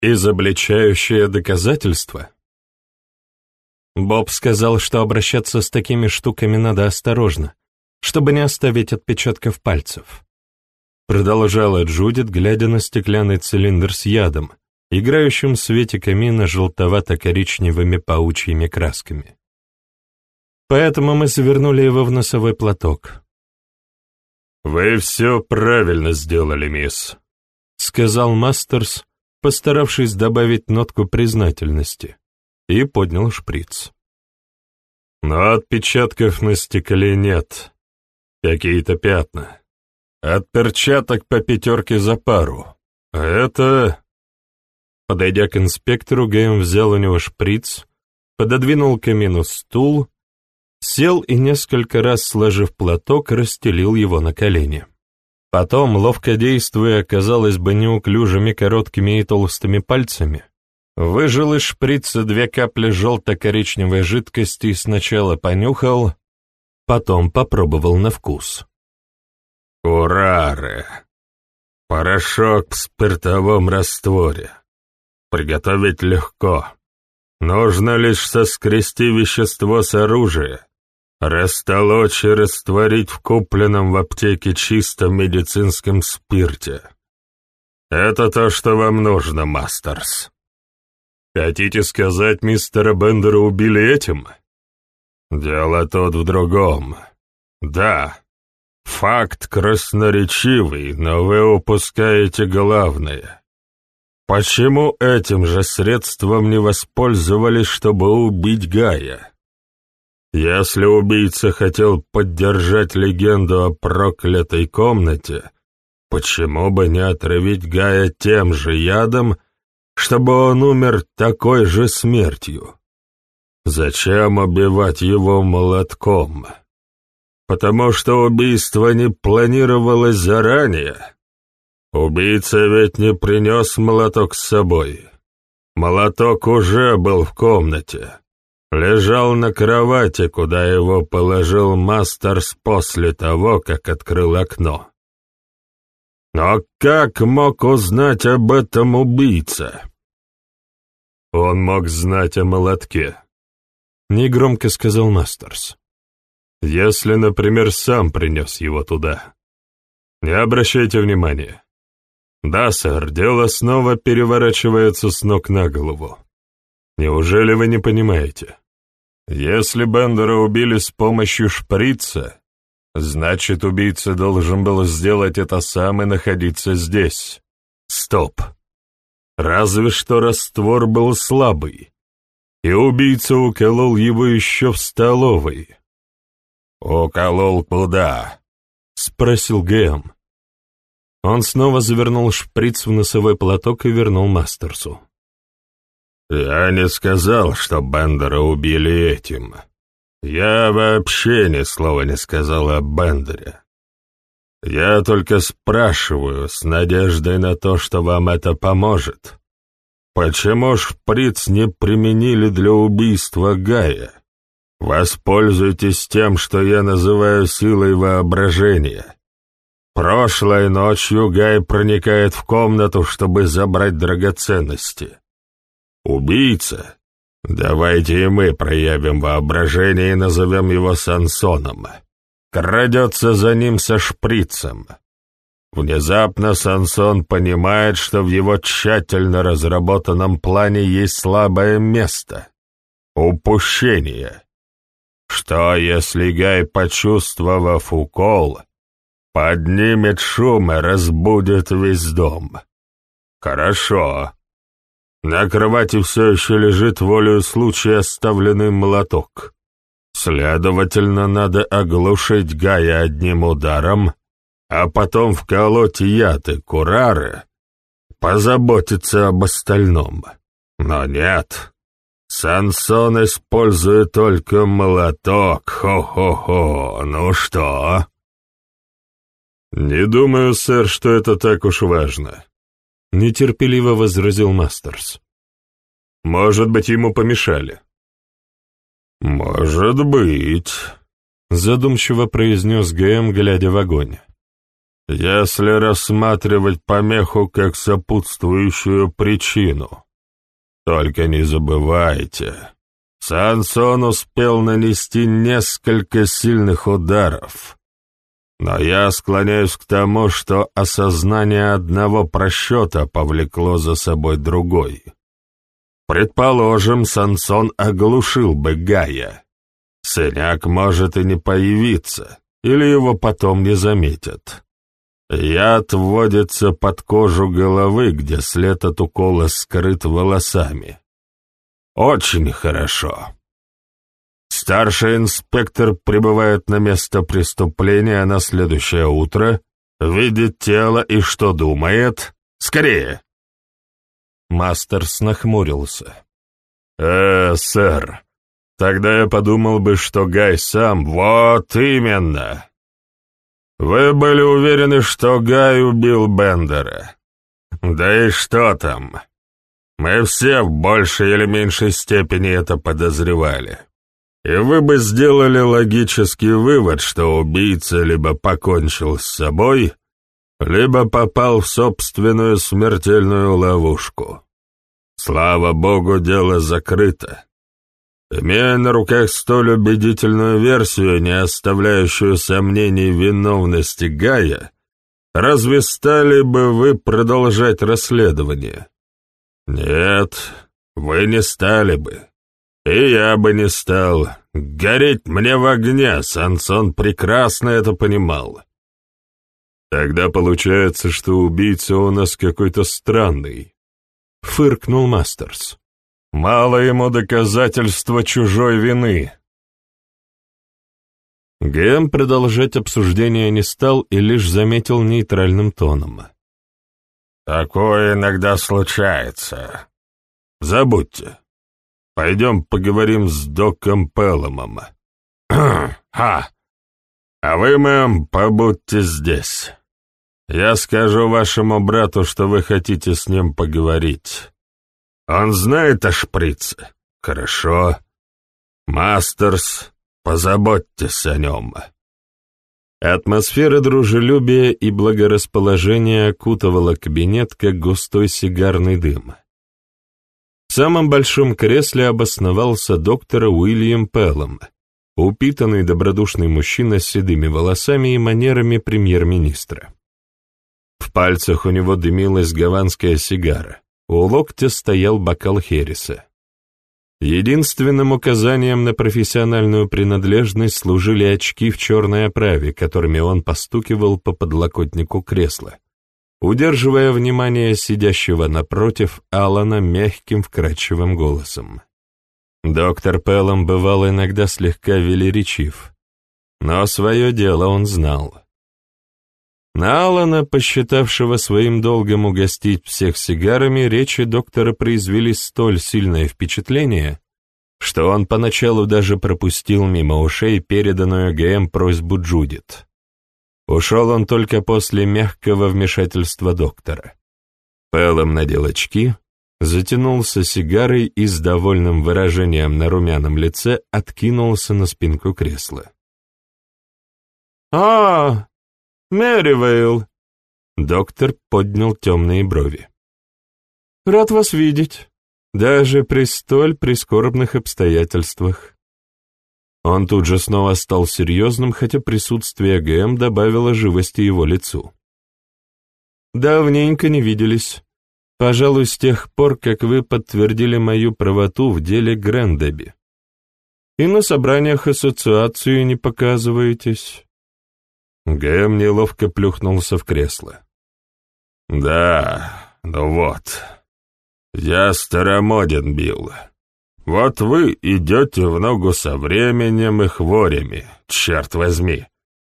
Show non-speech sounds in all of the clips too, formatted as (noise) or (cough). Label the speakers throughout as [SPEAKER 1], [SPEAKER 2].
[SPEAKER 1] изобличающее доказательство? Боб сказал, что обращаться с такими штуками надо осторожно, чтобы не оставить отпечатков пальцев. Продолжала Джудит, глядя на стеклянный цилиндр с ядом, играющим в свете камина желтовато-коричневыми паучьими красками. Поэтому мы завернули его в носовой платок. «Вы все правильно сделали, мисс», — сказал Мастерс, постаравшись добавить нотку признательности и поднял шприц. Но отпечатков на стекле нет. Какие-то пятна. От перчаток по пятерке за пару. А это... Подойдя к инспектору, Гэм взял у него шприц, пододвинул камину стул, сел и несколько раз, сложив платок, расстелил его на колени. Потом, ловко действуя, казалось бы, неуклюжими короткими и толстыми пальцами, Выжил из шприца две капли желто-коричневой жидкости и сначала понюхал, потом попробовал на вкус. «Ураре! Порошок в спиртовом растворе. Приготовить легко. Нужно лишь соскрести вещество с оружия, растолочь и растворить в купленном в аптеке чистом медицинском спирте. Это то, что вам нужно, Мастерс». Хотите сказать, мистера Бендера убили этим? Дело тут в другом. Да, факт красноречивый, но вы упускаете главное. Почему этим же средством не воспользовались, чтобы убить Гая? Если убийца хотел поддержать легенду о проклятой комнате, почему бы не отравить Гая тем же ядом, чтобы он умер такой же смертью. Зачем убивать его молотком? Потому что убийство не планировалось заранее. Убийца ведь не принес молоток с собой. Молоток уже был в комнате. Лежал на кровати, куда его положил Мастерс после того, как открыл окно. Но как мог узнать об этом убийца? Он мог знать о молотке, негромко сказал Мастерс. Если, например, сам принес его туда. Не обращайте внимания. Да, сэр, дело снова переворачивается с ног на голову. Неужели вы не понимаете? Если Бендера убили с помощью шприца, значит, убийца должен был сделать это сам и находиться здесь. Стоп. Разве что раствор был слабый, и убийца уколол его еще в столовой. «Уколол куда?» — спросил Гэм. Он снова завернул шприц в носовой платок и вернул Мастерсу. «Я не сказал, что Бендера убили этим. Я вообще ни слова не сказал о Бендере. Я только спрашиваю с надеждой на то, что вам это поможет. Почему шприц не применили для убийства Гая? Воспользуйтесь тем, что я называю силой воображения. Прошлой ночью Гай проникает в комнату, чтобы забрать драгоценности. Убийца? Давайте и мы проявим воображение и назовем его Сансоном крадется за ним со шприцем. Внезапно Сансон понимает, что в его тщательно разработанном плане есть слабое место — упущение. Что, если Гай, почувствовав укол, поднимет шум и разбудит весь дом? Хорошо. На кровати все еще лежит волею случая оставленный молоток. Следовательно, надо оглушить Гая одним ударом, а потом вколоть яд и курары, позаботиться об остальном. Но нет, Сансон использует только молоток, хо-хо-хо, ну что? «Не думаю, сэр, что это так уж важно», — нетерпеливо возразил Мастерс. «Может быть, ему помешали». «Может быть», — задумчиво произнес ГМ, глядя в огонь. если рассматривать помеху как сопутствующую причину. Только не забывайте, Сансон успел нанести несколько сильных ударов. Но я склоняюсь к тому, что осознание одного просчета повлекло за собой другой. Предположим, Сансон оглушил бы Гая. Сыняк может и не появиться, или его потом не заметят. Яд вводится под кожу головы, где след от укола скрыт волосами. Очень хорошо. Старший инспектор прибывает на место преступления на следующее утро, видит тело и что думает? Скорее! Мастерс нахмурился. «Э, сэр, тогда я подумал бы, что Гай сам... Вот именно! Вы были уверены, что Гай убил Бендера. Да и что там? Мы все в большей или меньшей степени это подозревали. И вы бы сделали логический вывод, что убийца либо покончил с собой, либо попал в собственную смертельную ловушку. Слава богу, дело закрыто. Имея на руках столь убедительную версию, не оставляющую сомнений виновности Гая, разве стали бы вы продолжать расследование? Нет, вы не стали бы. И я бы не стал. Гореть мне в огне, Сансон прекрасно это понимал. Тогда получается, что убийца у нас какой-то странный, — фыркнул Мастерс. Мало ему доказательства чужой вины. Гэм продолжать обсуждение не стал и лишь заметил нейтральным тоном. «Такое иногда случается. Забудьте. Пойдем поговорим с доком Пелломом. (clears throat) Ха! А вы, мэм, побудьте здесь. Я скажу вашему брату, что вы хотите с ним поговорить. Он знает о шприце? Хорошо. Мастерс, позаботьтесь о нем. Атмосфера дружелюбия и благорасположения окутывала кабинет, как густой сигарный дым. Самом большом кресле обосновался доктор Уильям Пеллом, упитанный добродушный мужчина с седыми волосами и манерами премьер-министра. В пальцах у него дымилась гаванская сигара. У локтя стоял бокал Хереса. Единственным указанием на профессиональную принадлежность служили очки в черной оправе, которыми он постукивал по подлокотнику кресла, удерживая внимание сидящего напротив Алана мягким вкрадчивым голосом. Доктор Пеллом бывал иногда слегка велеречив, но свое дело он знал. На Алана, посчитавшего своим долгом угостить всех сигарами, речи доктора произвели столь сильное впечатление, что он поначалу даже пропустил мимо ушей переданную ГМ просьбу Джудит. Ушел он только после мягкого вмешательства доктора. Пэллом надел очки, затянулся сигарой и с довольным выражением на румяном лице откинулся на спинку кресла. «А, Мэривейл!» Доктор поднял темные брови. «Рад вас видеть, даже при столь прискорбных обстоятельствах». Он тут же снова стал серьезным, хотя присутствие ГМ добавило живости его лицу. «Давненько не виделись. Пожалуй, с тех пор, как вы подтвердили мою правоту в деле Грэндеби. И на собраниях ассоциации не показываетесь. Гэм неловко плюхнулся в кресло. «Да, ну вот. Я старомоден, Билл. Вот вы идете в ногу со временем и хворями, черт возьми.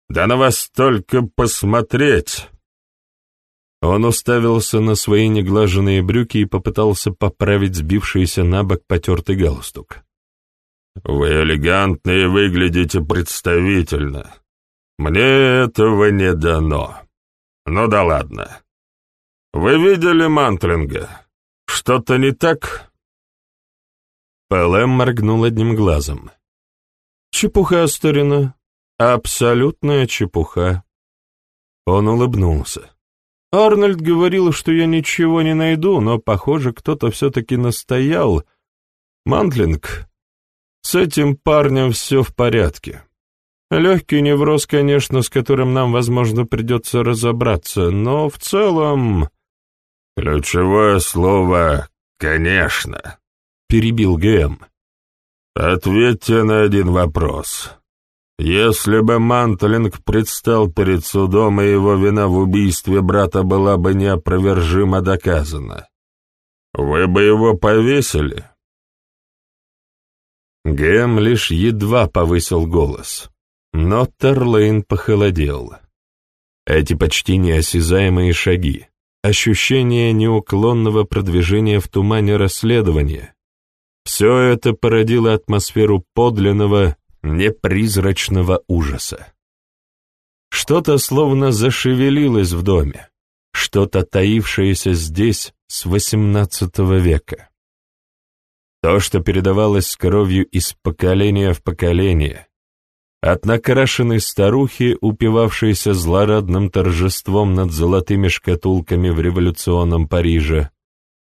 [SPEAKER 1] Да на вас только посмотреть!» Он уставился на свои неглаженные брюки и попытался поправить сбившийся на бок потертый галстук. «Вы элегантны и выглядите представительно. Мне этого не дано. Ну да ладно. Вы видели Мантлинга? Что-то не так?» ПЛМ моргнул одним глазом. «Чепуха, старина. Абсолютная чепуха. Он улыбнулся. Арнольд говорил, что я ничего не найду, но, похоже, кто-то все-таки настоял. Мантлинг, с этим парнем все в порядке. Легкий невроз, конечно, с которым нам, возможно, придется разобраться, но в целом... Ключевое слово «конечно», — перебил ГМ. Ответьте на один вопрос. Если бы Мантлинг предстал перед судом, и его вина в убийстве брата была бы неопровержимо доказана, вы бы его повесили?» Гэм лишь едва повысил голос, но Терлейн похолодел. Эти почти неосязаемые шаги, ощущение неуклонного продвижения в тумане расследования, все это породило атмосферу подлинного, непризрачного ужаса. Что-то словно зашевелилось в доме, что-то таившееся здесь с XVIII века. То, что передавалось с кровью из поколения в поколение, от накрашенной старухи, упивавшейся злорадным торжеством над золотыми шкатулками в революционном Париже,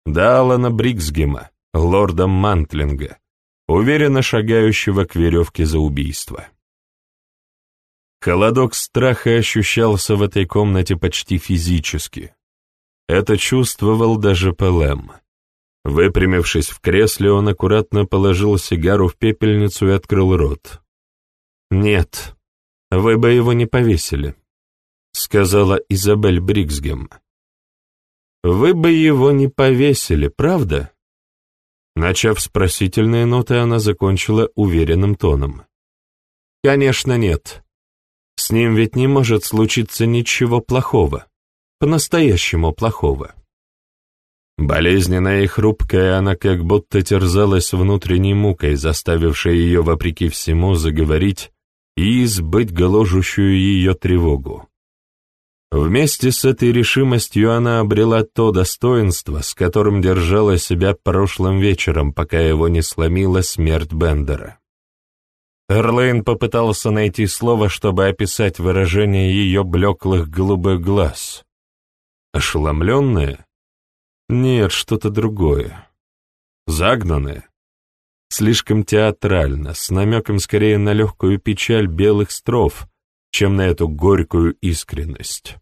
[SPEAKER 1] до Алана Бриксгема, лорда Мантлинга, уверенно шагающего к веревке за убийство. Холодок страха ощущался в этой комнате почти физически. Это чувствовал даже Пелем. Выпрямившись в кресле, он аккуратно положил сигару в пепельницу и открыл рот. «Нет, вы бы его не повесили», — сказала Изабель Бриксгем. «Вы бы его не повесили, правда?» Начав с просительные ноты, она закончила уверенным тоном. «Конечно нет. С ним ведь не может случиться ничего плохого, по-настоящему плохого». Болезненная и хрупкая, она как будто терзалась внутренней мукой, заставившей ее, вопреки всему, заговорить и избыть гложущую ее тревогу. Вместе с этой решимостью она обрела то достоинство, с которым держала себя прошлым вечером, пока его не сломила смерть Бендера. Эрлейн попытался найти слово, чтобы описать выражение ее блеклых голубых глаз. Ошеломленная? Нет, что-то другое. Загнанная? Слишком театрально, с намеком скорее на легкую печаль белых стров, чем на эту горькую искренность.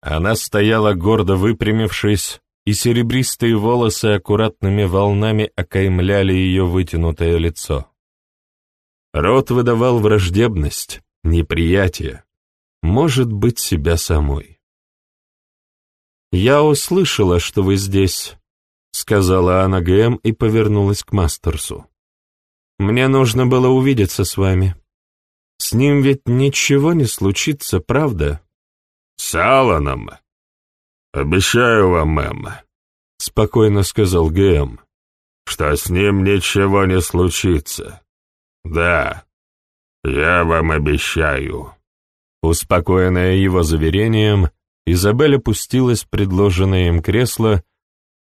[SPEAKER 1] Она стояла гордо выпрямившись, и серебристые волосы аккуратными волнами окаймляли ее вытянутое лицо. Рот выдавал враждебность, неприятие, может быть, себя самой. «Я услышала, что вы здесь», — сказала она ГМ и повернулась к Мастерсу. «Мне нужно было увидеться с вами. С ним ведь ничего не случится, правда?» «С Алланом?» «Обещаю вам, мэм», — спокойно сказал Гэм, «что с ним ничего не случится. Да, я вам обещаю». Успокоенная его заверением, Изабель опустилась в предложенное им кресло,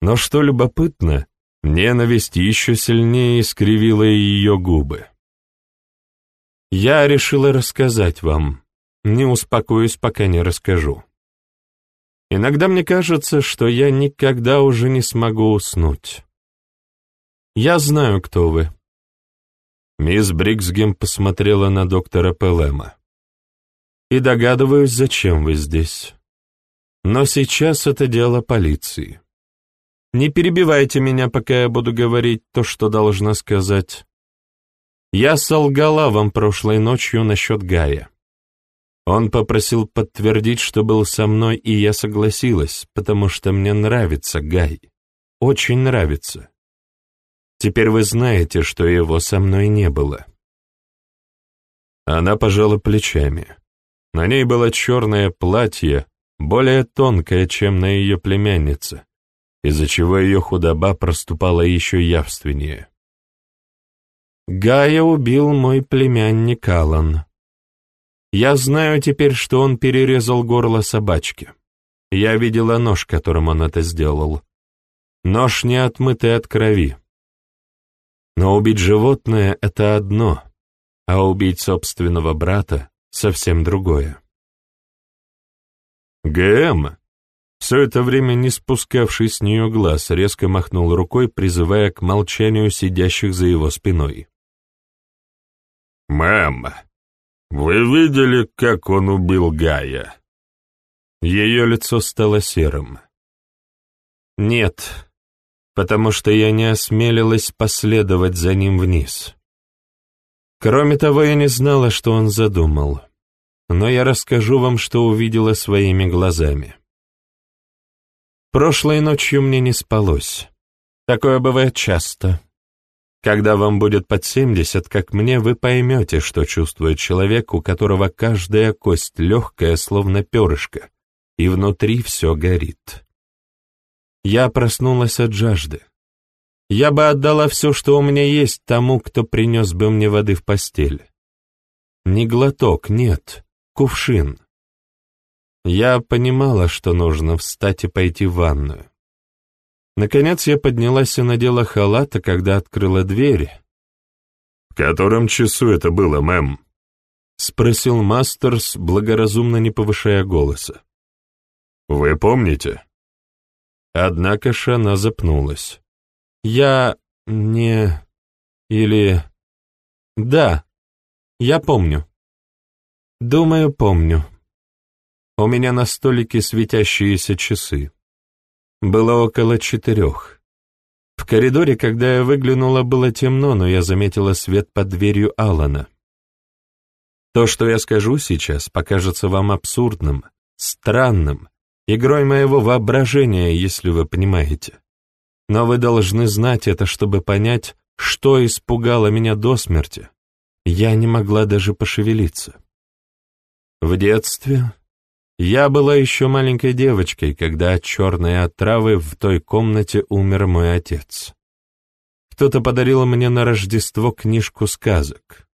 [SPEAKER 1] но, что любопытно, ненависть еще сильнее искривила ее губы. «Я решила рассказать вам», не успокоюсь, пока не расскажу. Иногда мне кажется, что я никогда уже не смогу уснуть. Я знаю, кто вы. Мисс Бриксгем посмотрела на доктора Пелема. И догадываюсь, зачем вы здесь. Но сейчас это дело полиции. Не перебивайте меня, пока я буду говорить то, что должна сказать. Я солгала вам прошлой ночью насчет Гая. Он попросил подтвердить, что был со мной, и я согласилась, потому что мне нравится Гай. Очень нравится. Теперь вы знаете, что его со мной не было. Она пожала плечами. На ней было черное платье, более тонкое, чем на ее племяннице, из-за чего ее худоба проступала еще явственнее. Гая убил мой племянник Алан. Я знаю теперь, что он перерезал горло собачки. Я видела нож, которым он это сделал. Нож не отмытый от крови. Но убить животное — это одно, а убить собственного брата — совсем другое. ГМ, все это время не спускавший с нее глаз, резко махнул рукой, призывая к молчанию сидящих за его спиной. «Мэм, вы видели, как он убил Гая?» Ее лицо стало серым. «Нет, потому что я не осмелилась последовать за ним вниз. Кроме того, я не знала, что он задумал. Но я расскажу вам, что увидела своими глазами. Прошлой ночью мне не спалось. Такое бывает часто. Когда вам будет под семьдесят, как мне, вы поймете, что чувствует человек, у которого каждая кость легкая, словно перышко, и внутри все горит. Я проснулась от жажды. Я бы отдала все, что у меня есть, тому, кто принес бы мне воды в постель. Не глоток, нет, кувшин. Я понимала, что нужно встать и пойти в ванную. Наконец я поднялась и надела халат, а когда открыла дверь... «В котором часу это было, мэм?» — спросил Мастерс, благоразумно не повышая голоса. «Вы помните?» Однако ж она запнулась. «Я не... или... да, я помню. Думаю, помню. У меня на столике светящиеся часы. Было около четырех. В коридоре, когда я выглянула, было темно, но я заметила свет под дверью Алана. То, что я скажу сейчас, покажется вам абсурдным, странным, игрой моего воображения, если вы понимаете. Но вы должны знать это, чтобы понять, что испугало меня до смерти. Я не могла даже пошевелиться. В детстве я была еще маленькой девочкой, когда от черной отравы в той комнате умер мой отец. Кто-то подарил мне на Рождество книжку сказок.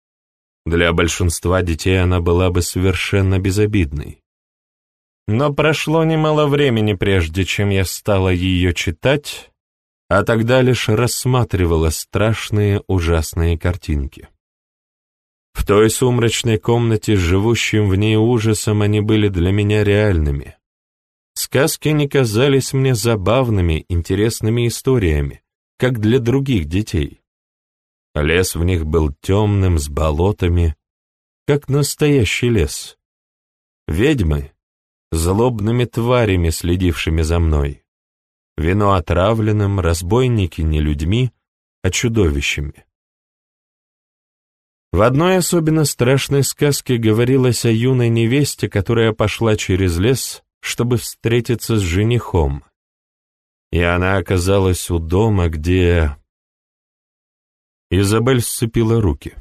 [SPEAKER 1] Для большинства детей она была бы совершенно безобидной. Но прошло немало времени, прежде чем я стала ее читать, а тогда лишь рассматривала страшные ужасные картинки. В той сумрачной комнате с живущим в ней ужасом они были для меня реальными. Сказки не казались мне забавными, интересными историями, как для других детей. Лес в них был темным, с болотами, как настоящий лес. Ведьмы — злобными тварями, следившими за мной. Вино отравленным, разбойники не людьми, а чудовищами. В одной особенно страшной сказке говорилось о юной невесте, которая пошла через лес, чтобы встретиться с женихом. И она оказалась у дома, где... Изабель сцепила руки.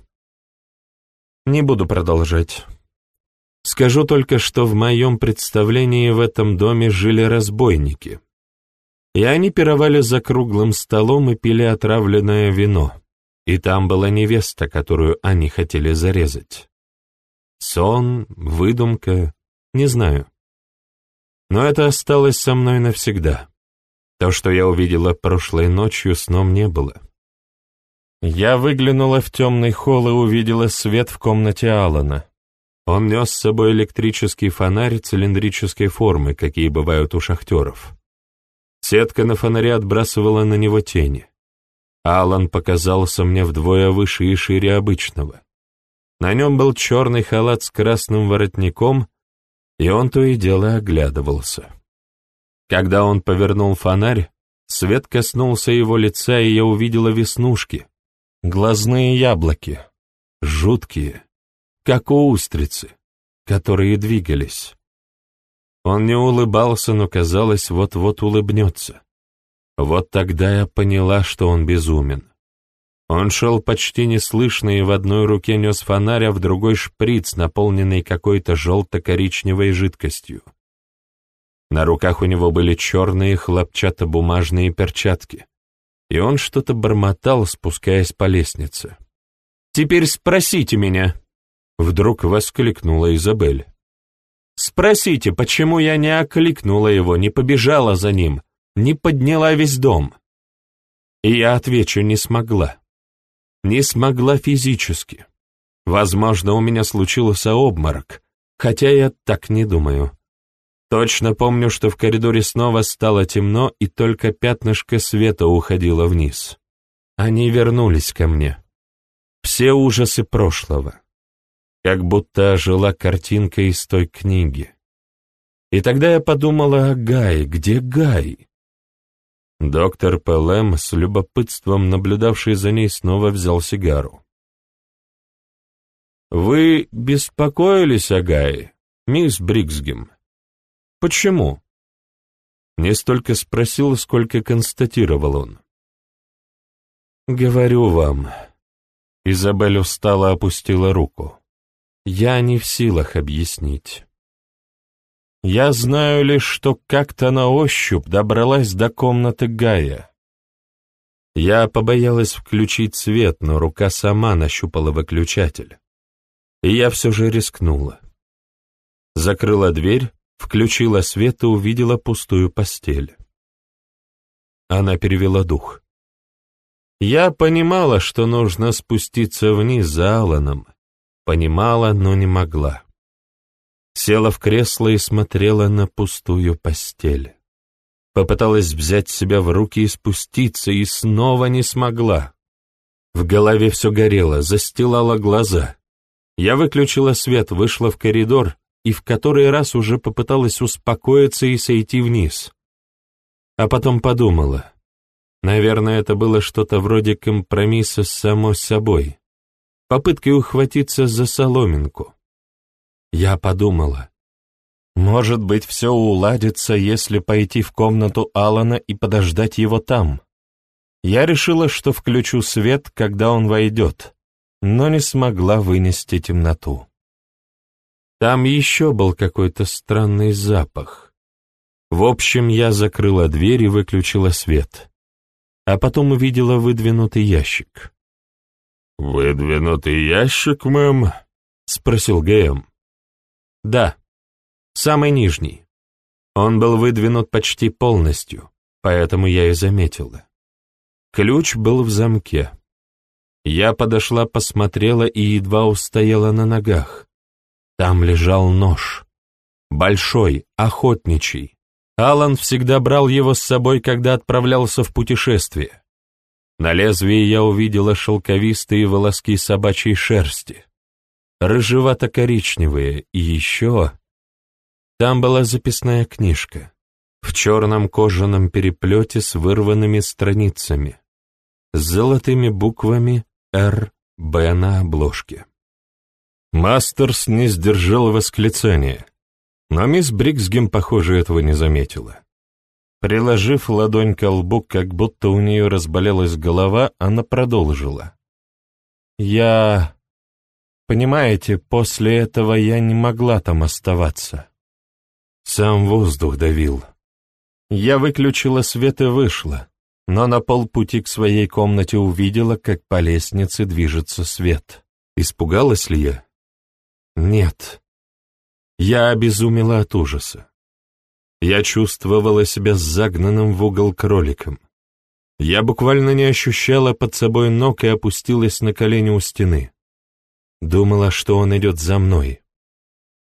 [SPEAKER 1] Не буду продолжать. Скажу только, что в моем представлении в этом доме жили разбойники. И они пировали за круглым столом и пили отравленное вино. И там была невеста, которую они хотели зарезать. Сон, выдумка, не знаю. Но это осталось со мной навсегда. То, что я увидела прошлой ночью, сном не было. Я выглянула в темный холл и увидела свет в комнате Алана. Он нес с собой электрический фонарь цилиндрической формы, какие бывают у шахтеров. Сетка на фонаре отбрасывала на него тени. Алан показался мне вдвое выше и шире обычного. На нем был черный халат с красным воротником, и он то и дело оглядывался. Когда он повернул фонарь, свет коснулся его лица, и я увидела веснушки, глазные яблоки, жуткие, как у устрицы, которые двигались. Он не улыбался, но, казалось, вот-вот улыбнется. Вот тогда я поняла, что он безумен. Он шел почти неслышно и в одной руке нес фонарь, а в другой шприц, наполненный какой-то желто-коричневой жидкостью. На руках у него были черные хлопчатобумажные перчатки, и он что-то бормотал, спускаясь по лестнице. «Теперь спросите меня!» — вдруг воскликнула Изабель. «Спросите, почему я не окликнула его, не побежала за ним, не подняла весь дом? И я отвечу, не смогла. Не смогла физически. Возможно, у меня случился обморок, хотя я так не думаю.
[SPEAKER 2] Точно помню, что в коридоре снова стало темно, и только пятнышко света уходило вниз. Они вернулись ко мне. Все ужасы прошлого. Как будто ожила картинка из той книги. И тогда я подумала о Гае. Где Гай? Доктор Пелем, с любопытством наблюдавший за ней, снова взял сигару. «Вы беспокоились о Гае, мисс Бриксгем?» «Почему?» Не столько спросил, сколько констатировал он. «Говорю вам». Изабель устало опустила руку. «Я не в силах объяснить. Я знаю лишь, что как-то на ощупь добралась до комнаты Гая. Я побоялась включить свет, но рука сама нащупала выключатель. И я все же рискнула. Закрыла дверь, включила свет и увидела пустую постель. Она перевела дух. Я понимала, что нужно спуститься вниз за Алланом. Понимала, но не могла села в кресло и смотрела на пустую постель. Попыталась взять себя в руки и спуститься, и снова не смогла. В голове все горело, застилала глаза. Я выключила свет, вышла в коридор и в который раз уже попыталась успокоиться и сойти вниз. А потом подумала. Наверное, это было что-то вроде компромисса с самой собой, попыткой ухватиться за соломинку. Я подумала, может быть, все уладится, если пойти в комнату Алана и подождать его там. Я решила, что включу свет, когда он войдет, но не смогла вынести темноту. Там еще был какой-то странный запах. В общем, я закрыла дверь и выключила свет, а потом увидела выдвинутый ящик.
[SPEAKER 1] «Выдвинутый ящик, мэм?» — спросил ГМ.
[SPEAKER 2] Да, самый нижний. Он был выдвинут почти полностью, поэтому я и заметила. Ключ был в замке. Я подошла, посмотрела и едва устояла на ногах. Там лежал нож. Большой, охотничий. Алан всегда брал его с собой, когда отправлялся в путешествие. На лезвии я увидела шелковистые волоски собачьей шерсти рыжевато-коричневые, и еще... Там была записная книжка в черном кожаном переплете с вырванными страницами, с золотыми буквами «РБ» на обложке. Мастерс не сдержал восклицания, но мисс Бриксгем, похоже, этого не заметила. Приложив ладонь к лбу, как будто у нее разболелась голова, она продолжила. «Я Понимаете, после этого я не могла там оставаться. Сам воздух давил. Я выключила свет и вышла, но на полпути к своей комнате увидела, как по лестнице движется свет. Испугалась ли я? Нет. Я обезумела от ужаса. Я чувствовала себя загнанным в угол кроликом. Я буквально не ощущала под собой ног и опустилась на колени у стены. Думала, что он идет за мной.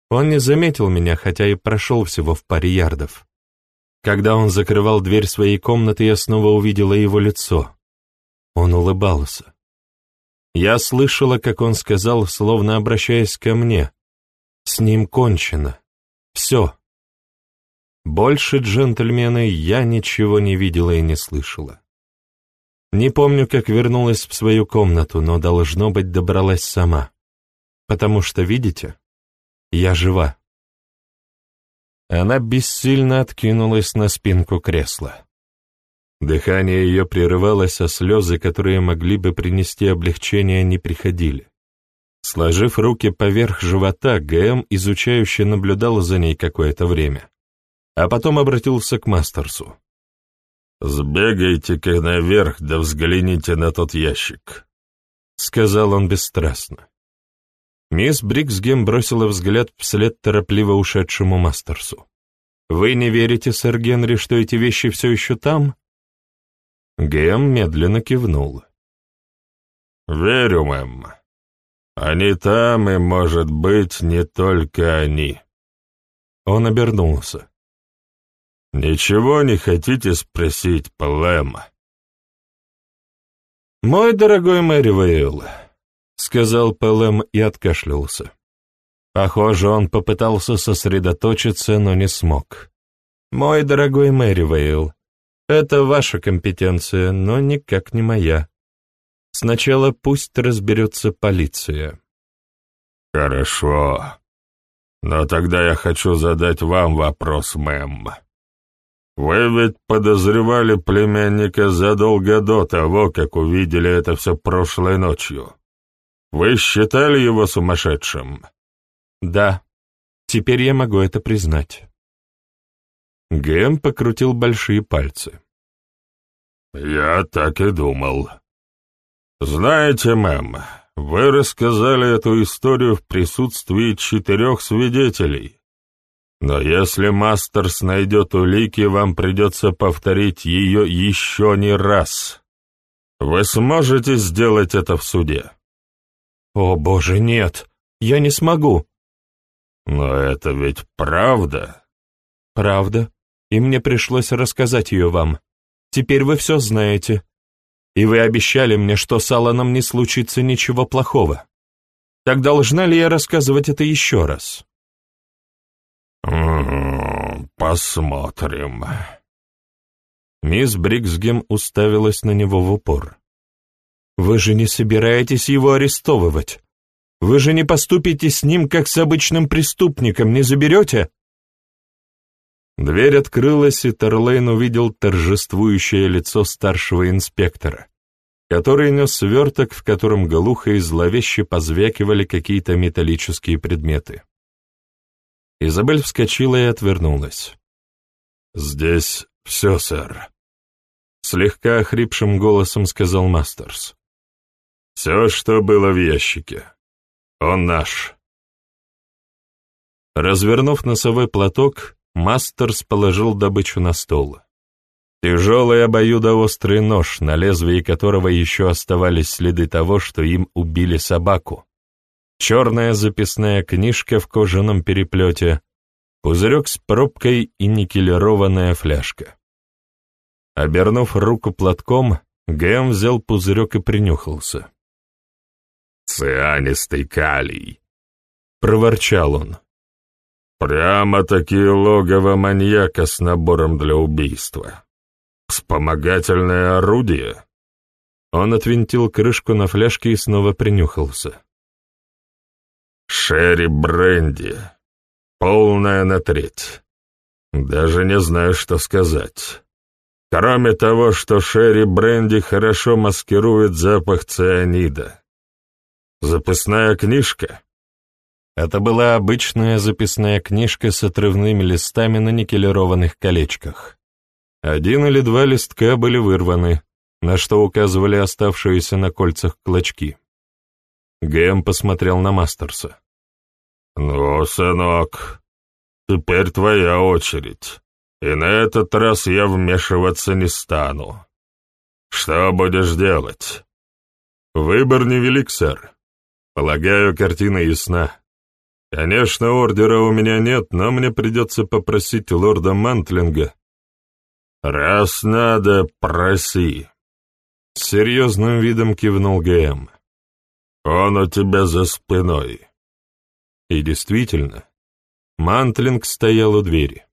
[SPEAKER 2] Он не заметил меня, хотя и прошел всего в паре ярдов. Когда он закрывал дверь своей комнаты, я снова увидела его лицо. Он улыбался. Я слышала, как он сказал, словно обращаясь ко мне. С ним кончено. Все. Больше джентльмена я ничего не видела и не слышала. Не помню, как вернулась в свою комнату, но, должно быть, добралась сама потому что, видите, я жива. Она бессильно откинулась на спинку кресла. Дыхание ее прерывалось, а слезы, которые могли бы принести облегчение, не приходили. Сложив руки поверх живота, ГМ изучающе наблюдал за ней какое-то время, а потом обратился к Мастерсу. «Сбегайте-ка наверх, да взгляните на тот ящик», — сказал он бесстрастно. Мисс Бриксгем бросила взгляд вслед торопливо ушедшему Мастерсу. «Вы не верите, сэр Генри, что эти вещи все еще там?» Гэм медленно кивнул. «Верю, мэм. Они там, и, может быть, не только они». Он обернулся.
[SPEAKER 1] Ничего не хотите спросить, Плэма?»
[SPEAKER 2] «Мой дорогой Мэри Вейл», — сказал Пэлэм и откашлялся. Похоже, он попытался сосредоточиться, но не смог. «Мой дорогой Мэри Вейл, это ваша компетенция, но никак не моя. Сначала пусть разберется полиция».
[SPEAKER 1] «Хорошо. Но тогда я хочу задать вам вопрос, мэм. Вы ведь подозревали племянника задолго до того, как увидели это все прошлой ночью. Вы считали его сумасшедшим?»
[SPEAKER 2] «Да. Теперь я могу это признать». Гэм покрутил большие пальцы.
[SPEAKER 1] «Я так и думал. Знаете, мэм, вы рассказали эту историю в присутствии четырех свидетелей. Но если Мастерс найдет улики, вам придется повторить ее еще не раз. Вы сможете сделать это в суде?»
[SPEAKER 2] «О, боже, нет, я не смогу».
[SPEAKER 1] «Но это ведь правда?»
[SPEAKER 2] «Правда, и мне пришлось рассказать ее вам. Теперь вы все знаете. И вы обещали мне, что с Алланом не случится ничего плохого. Так должна ли я рассказывать это еще раз?
[SPEAKER 1] «Посмотрим».
[SPEAKER 2] Мисс Бриксгем уставилась на него в упор. «Вы же не собираетесь его арестовывать? Вы же не поступите с ним, как с обычным преступником, не заберете?» Дверь открылась, и Терлейн увидел торжествующее лицо старшего инспектора, который нес сверток, в котором глухо и зловеще позвякивали какие-то металлические предметы. Изабель вскочила и отвернулась.
[SPEAKER 1] «Здесь все, сэр», —
[SPEAKER 2] слегка охрипшим голосом сказал Мастерс.
[SPEAKER 1] «Все, что было в ящике. Он наш».
[SPEAKER 2] Развернув носовой платок, Мастерс положил добычу на стол. Тяжелый обоюдоострый нож, на лезвии которого еще оставались следы того, что им убили собаку. Черная записная книжка в кожаном переплете, пузырек с пробкой и никелированная фляжка. Обернув руку платком, Гэм взял пузырек и принюхался.
[SPEAKER 1] «Цианистый калий», —
[SPEAKER 2] проворчал он.
[SPEAKER 1] Прямо-таки логово маньяка с набором для убийства. Вспомогательное орудие.
[SPEAKER 2] Он отвинтил крышку на фляжке и снова принюхался.
[SPEAKER 1] Шерри бренди. Полная на треть. Даже не знаю, что сказать. Кроме того, что шерри бренди хорошо маскирует запах цианида. Записная книжка?
[SPEAKER 2] Это была обычная записная книжка с отрывными листами на никелированных колечках. Один или два листка были вырваны, на что указывали оставшиеся на кольцах клочки. Гэм посмотрел на Мастерса.
[SPEAKER 1] «Ну, сынок, теперь твоя очередь, и на этот раз я вмешиваться не стану. Что будешь делать?»
[SPEAKER 2] «Выбор невелик, сэр. Полагаю, картина ясна. Конечно, ордера у меня нет, но мне придется попросить лорда Мантлинга.
[SPEAKER 1] Раз надо, проси.
[SPEAKER 2] С серьезным видом кивнул ГМ.
[SPEAKER 1] Он у тебя за спиной.
[SPEAKER 2] И действительно, Мантлинг стоял у двери.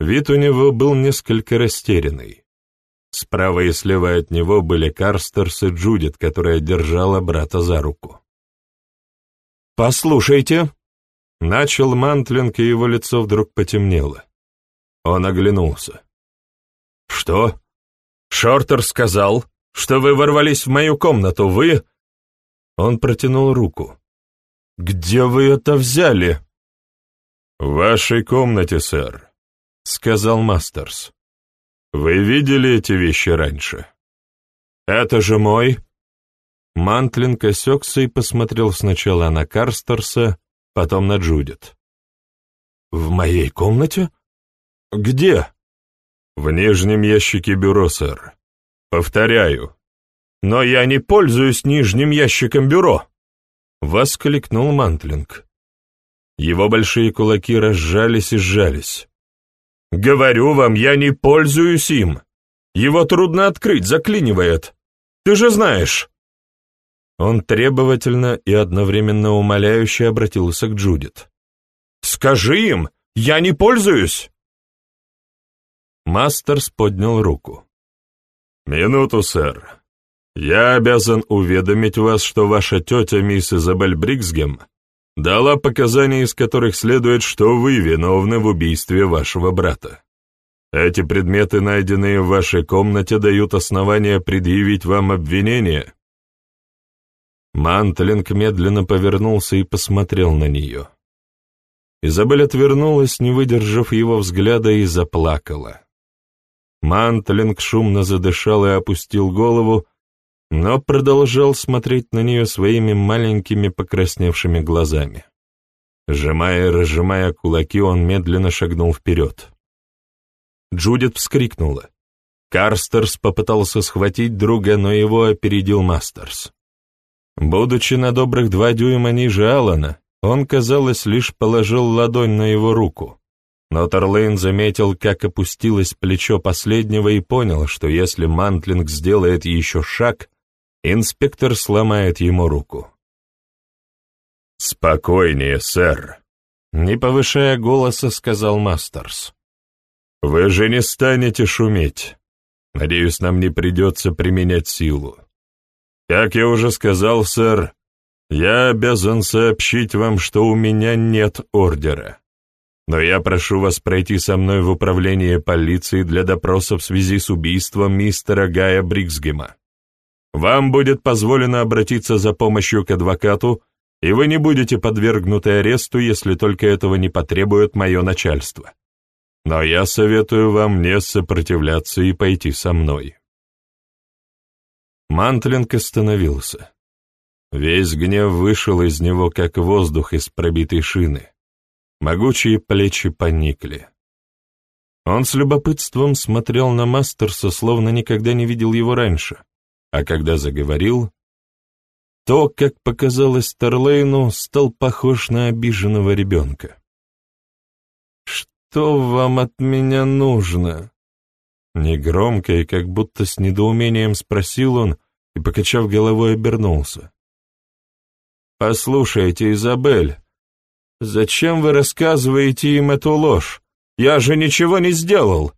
[SPEAKER 2] Вид у него был несколько растерянный. Справа и слева от него были Карстерс и Джудит, которая держала брата за руку. «Послушайте», Начал Мантлинг, и его лицо вдруг потемнело. Он оглянулся. «Что? Шортер сказал, что вы ворвались в мою комнату, вы...» Он протянул руку. «Где вы это взяли?»
[SPEAKER 1] «В вашей комнате, сэр», — сказал Мастерс. «Вы видели эти вещи раньше?»
[SPEAKER 2] «Это же мой...» Мантлинг осекся и посмотрел сначала на Карстерса, потом на Джудит. «В моей комнате? Где?»
[SPEAKER 1] «В нижнем ящике бюро, сэр. Повторяю».
[SPEAKER 2] «Но я не пользуюсь нижним ящиком бюро!» — воскликнул Мантлинг. Его большие кулаки разжались и сжались. Говорю вам, я не пользуюсь им. Его трудно открыть, заклинивает. Ты же знаешь. Он требовательно и одновременно умоляюще обратился к Джудит. «Скажи им, я не пользуюсь!» Мастерс поднял руку.
[SPEAKER 1] «Минуту, сэр. Я обязан уведомить вас, что ваша тетя, мисс Изабель Бриксгем, дала показания, из которых следует, что вы виновны в убийстве вашего брата. Эти предметы, найденные в вашей комнате, дают основания предъявить вам обвинение».
[SPEAKER 2] Мантлинг медленно повернулся и посмотрел на нее. Изабель отвернулась, не выдержав его взгляда, и заплакала. Мантлинг шумно задышал и опустил голову, но продолжал смотреть на нее своими маленькими покрасневшими глазами. Сжимая и разжимая кулаки, он медленно шагнул вперед. Джудит вскрикнула. Карстерс попытался схватить друга, но его опередил Мастерс. Будучи на добрых два дюйма ниже Алана, он, казалось, лишь положил ладонь на его руку. Но Тарлейн заметил, как опустилось плечо последнего и понял, что если Мантлинг сделает еще шаг, инспектор сломает ему руку.
[SPEAKER 1] «Спокойнее, сэр», — не повышая голоса, сказал Мастерс. «Вы же не станете шуметь. Надеюсь, нам не придется применять силу. Как я уже сказал, сэр, я обязан сообщить вам, что у меня нет ордера но я прошу вас пройти со мной в управление полиции для допроса в связи с убийством мистера Гая Бриксгема. Вам будет позволено обратиться за помощью к адвокату, и вы не будете подвергнуты аресту, если только этого не потребует мое начальство. Но я советую вам не сопротивляться и пойти со мной».
[SPEAKER 2] Мантлинг остановился. Весь гнев вышел из него, как воздух из пробитой шины. Могучие плечи поникли. Он с любопытством смотрел на Мастерса, словно никогда не видел его раньше, а когда заговорил, то, как показалось Терлейну, стал похож на обиженного ребенка. «Что вам от меня нужно?» Негромко и как будто с недоумением спросил он и, покачав головой, обернулся. «Послушайте, Изабель, «Зачем вы рассказываете им эту ложь? Я же ничего не сделал.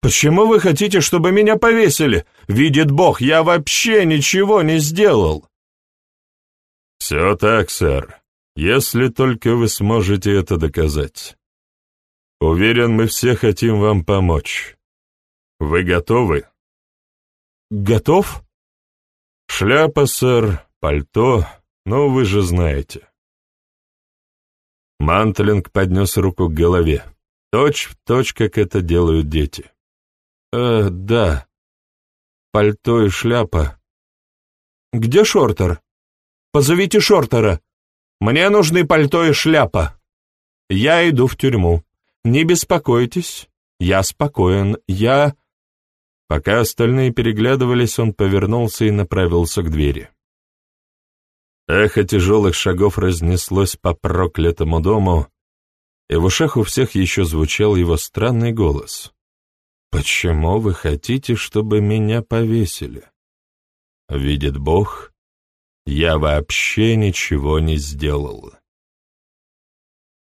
[SPEAKER 2] Почему вы хотите, чтобы меня повесили? Видит Бог, я вообще ничего не сделал!»
[SPEAKER 1] «Все так, сэр, если только вы сможете это доказать. Уверен, мы все хотим вам помочь. Вы готовы?»
[SPEAKER 2] «Готов?»
[SPEAKER 1] «Шляпа, сэр, пальто, ну вы же знаете». Мантлинг поднес руку к голове. Точь в точь, как это делают дети.
[SPEAKER 2] «Э, да. Пальто и шляпа. Где Шортер? Позовите Шортера. Мне нужны пальто и шляпа. Я иду в тюрьму. Не беспокойтесь. Я спокоен. Я...» Пока остальные переглядывались, он повернулся и направился к двери. Эхо тяжелых шагов разнеслось по проклятому дому, и в ушах у всех еще звучал его странный голос. «Почему вы хотите, чтобы меня повесили?» «Видит Бог, я вообще ничего не сделал».